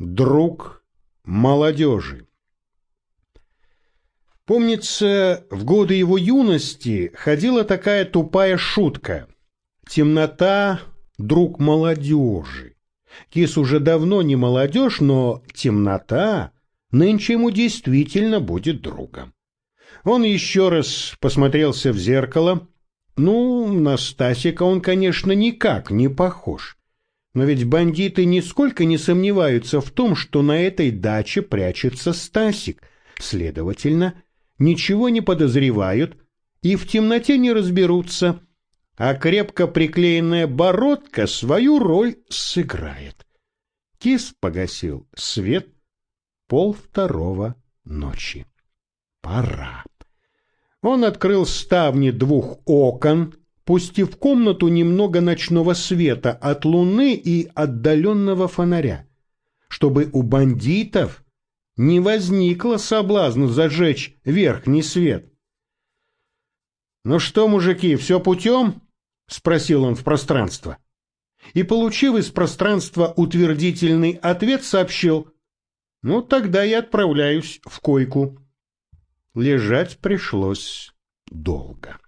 Друг молодежи. Помнится, в годы его юности ходила такая тупая шутка. Темнота — друг молодежи. Кис уже давно не молодежь, но темнота нынче ему действительно будет другом. Он еще раз посмотрелся в зеркало. Ну, на Стасика он, конечно, никак не похож. Но ведь бандиты нисколько не сомневаются в том, что на этой даче прячется Стасик. Следовательно, ничего не подозревают и в темноте не разберутся, а крепко приклеенная бородка свою роль сыграет. Кис погасил свет пол второго ночи. Пора. Он открыл ставни двух окон, пустив в комнату немного ночного света от луны и отдаленного фонаря, чтобы у бандитов не возникло соблазна зажечь верхний свет. «Ну что, мужики, все путем?» — спросил он в пространство. И, получив из пространства утвердительный ответ, сообщил, «Ну, тогда я отправляюсь в койку». Лежать пришлось долго.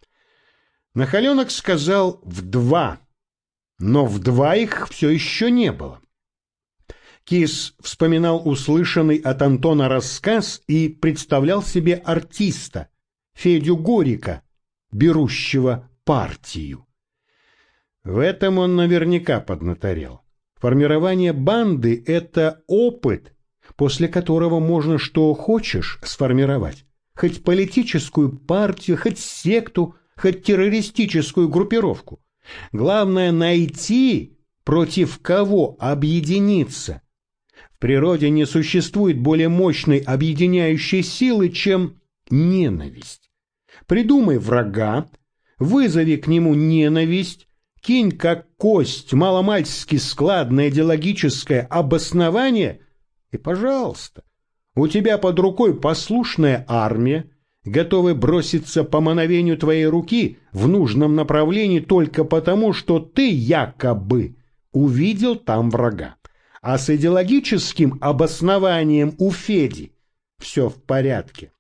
Нахаленок сказал в два, но в два их все еще не было. Кис вспоминал услышанный от Антона рассказ и представлял себе артиста, Федю Горика, берущего партию. В этом он наверняка поднаторел. Формирование банды – это опыт, после которого можно что хочешь сформировать. Хоть политическую партию, хоть секту – хоть террористическую группировку. Главное найти, против кого объединиться. В природе не существует более мощной объединяющей силы, чем ненависть. Придумай врага, вызови к нему ненависть, кинь как кость маломальски складное идеологическое обоснование, и, пожалуйста, у тебя под рукой послушная армия, готовы броситься по мановению твоей руки в нужном направлении только потому, что ты якобы увидел там врага. А с идеологическим обоснованием у Феди все в порядке.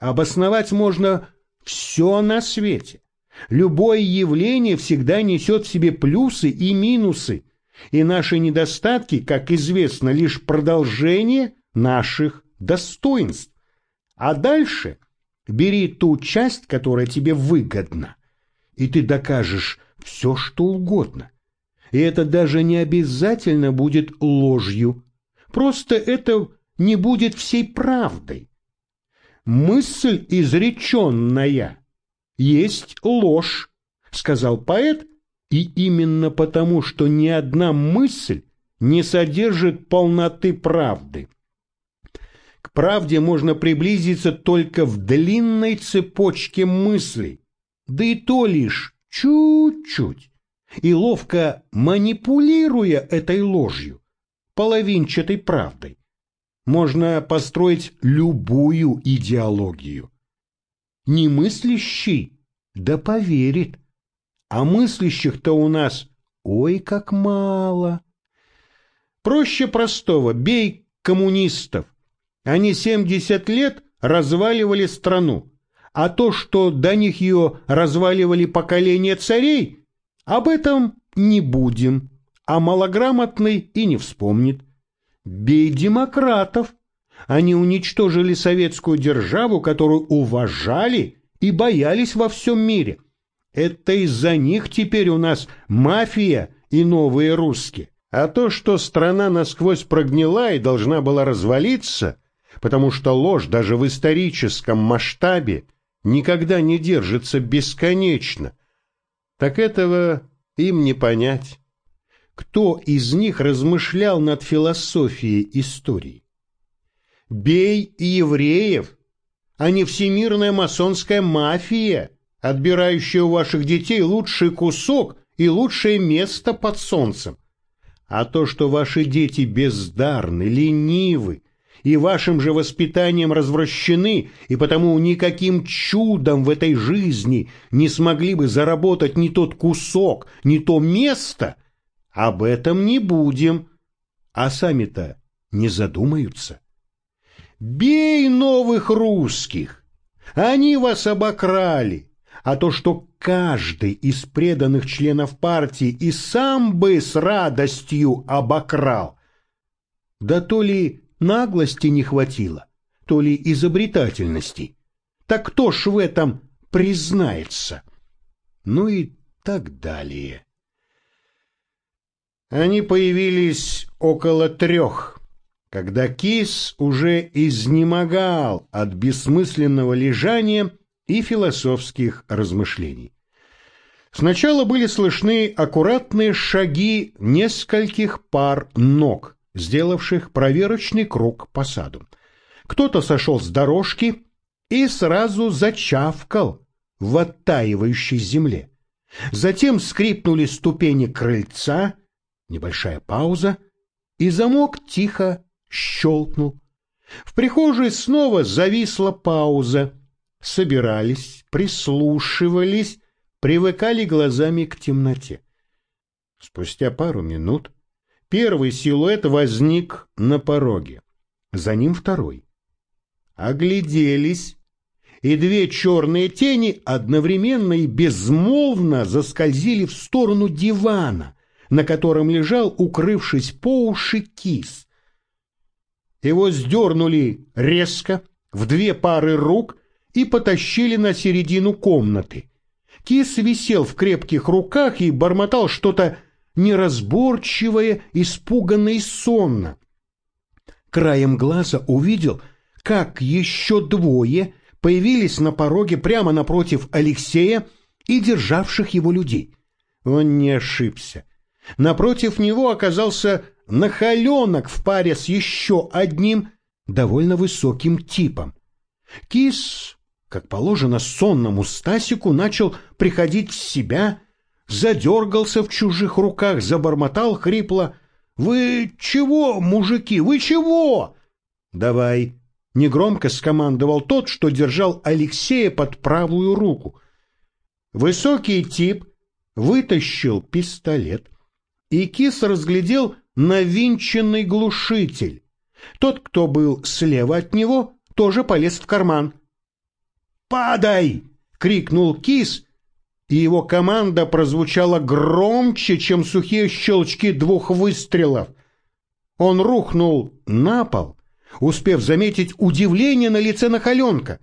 Обосновать можно все на свете. Любое явление всегда несет в себе плюсы и минусы, и наши недостатки, как известно, лишь продолжение наших достоинств. А дальше Бери ту часть, которая тебе выгодна, и ты докажешь все, что угодно. И это даже не обязательно будет ложью, просто это не будет всей правдой. Мысль изреченная есть ложь, сказал поэт, и именно потому, что ни одна мысль не содержит полноты правды. Правде можно приблизиться только в длинной цепочке мыслей, да и то лишь чуть-чуть, и ловко манипулируя этой ложью, половинчатой правдой, можно построить любую идеологию. Немыслящий да поверит, а мыслящих-то у нас ой как мало. Проще простого, бей коммунистов, они 70 лет разваливали страну, а то, что до них ее разваливали поколения царей, об этом не будем, а малограмотный и не вспомнит. Бей демократов. Они уничтожили советскую державу, которую уважали и боялись во всем мире. Это из-за них теперь у нас мафия и новые русские. А то, что страна насквозь прогнила и должна была развалиться – потому что ложь даже в историческом масштабе никогда не держится бесконечно. Так этого им не понять. Кто из них размышлял над философией истории? Бей евреев, а не всемирная масонская мафия, отбирающая у ваших детей лучший кусок и лучшее место под солнцем. А то, что ваши дети бездарны, ленивы, и вашим же воспитанием развращены, и потому никаким чудом в этой жизни не смогли бы заработать ни тот кусок, ни то место, об этом не будем. А сами-то не задумаются. Бей новых русских! Они вас обокрали, а то, что каждый из преданных членов партии и сам бы с радостью обокрал. Да то ли наглости не хватило, то ли изобретательности. Так кто ж в этом признается? Ну и так далее. Они появились около трех, когда кис уже изнемогал от бессмысленного лежания и философских размышлений. Сначала были слышны аккуратные шаги нескольких пар ног, сделавших проверочный круг по саду. Кто-то сошел с дорожки и сразу зачавкал в оттаивающей земле. Затем скрипнули ступени крыльца, небольшая пауза, и замок тихо щелкнул. В прихожей снова зависла пауза. Собирались, прислушивались, привыкали глазами к темноте. Спустя пару минут первый силуэт возник на пороге. За ним второй. Огляделись, и две черные тени одновременно и безмолвно заскользили в сторону дивана, на котором лежал, укрывшись по уши, кис. Его сдернули резко, в две пары рук, и потащили на середину комнаты. Кис висел в крепких руках и бормотал что-то неразборчивое, испуганно и сонно. Краем глаза увидел, как еще двое — появились на пороге прямо напротив Алексея и державших его людей. Он не ошибся. Напротив него оказался нахаленок в паре с еще одним довольно высоким типом. Кис, как положено сонному Стасику, начал приходить в себя, задергался в чужих руках, забормотал хрипло. «Вы чего, мужики, вы чего?» «Давай, Негромко скомандовал тот, что держал Алексея под правую руку. Высокий тип вытащил пистолет, и Кис разглядел навинченный глушитель. Тот, кто был слева от него, тоже полез в карман. «Падай!» — крикнул Кис, и его команда прозвучала громче, чем сухие щелчки двух выстрелов. Он рухнул на пол, успев заметить удивление на лице Нахаленка.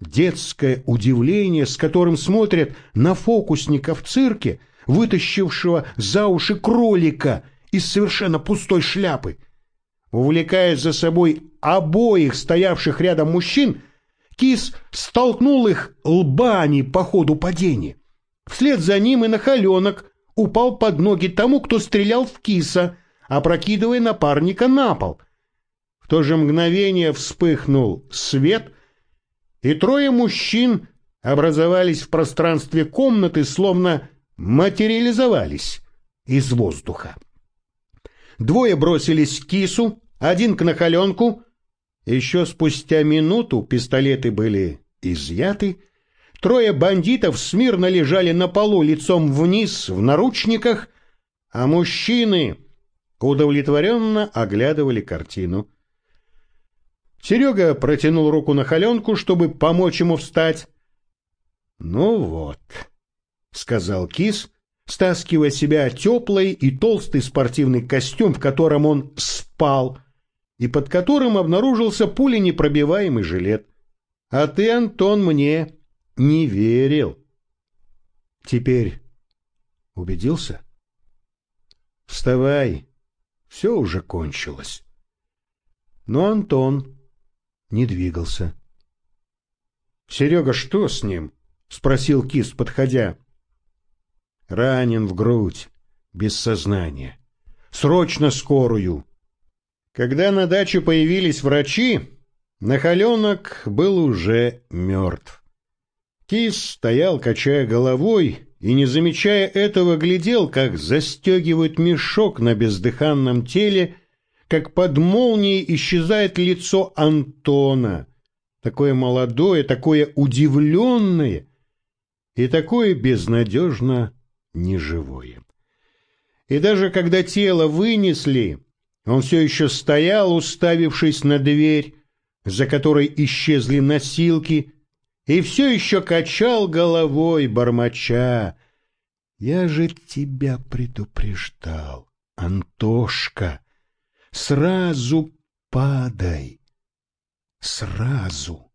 Детское удивление, с которым смотрят на фокусника в цирке, вытащившего за уши кролика из совершенно пустой шляпы. Увлекая за собой обоих стоявших рядом мужчин, кис столкнул их лбами по ходу падения. Вслед за ним и нахаленок упал под ноги тому, кто стрелял в киса, опрокидывая напарника на пол — в то же мгновение вспыхнул свет, и трое мужчин образовались в пространстве комнаты, словно материализовались из воздуха. Двое бросились к кису, один к нахаленку. Еще спустя минуту пистолеты были изъяты. Трое бандитов смирно лежали на полу лицом вниз в наручниках, а мужчины удовлетворенно оглядывали картину. Серега протянул руку на холенку, чтобы помочь ему встать. — Ну вот, — сказал кис, стаскивая себя теплый и толстый спортивный костюм, в котором он спал, и под которым обнаружился пуленепробиваемый жилет. — А ты, Антон, мне не верил. — Теперь убедился? — Вставай, все уже кончилось. Но Антон не двигался. «Серега, что с ним?» — спросил Кис, подходя. «Ранен в грудь, без сознания. Срочно скорую!» Когда на даче появились врачи, Нахаленок был уже мертв. Кис стоял, качая головой, и, не замечая этого, глядел, как застегивают мешок на бездыханном теле как под молнией исчезает лицо Антона, такое молодое, такое удивленное и такое безнадежно неживое. И даже когда тело вынесли, Он все еще стоял, уставившись на дверь, за которой исчезли носилки, и все еще качал головой, бормоча. «Я же тебя предупреждал, Антошка, сразу падай, сразу».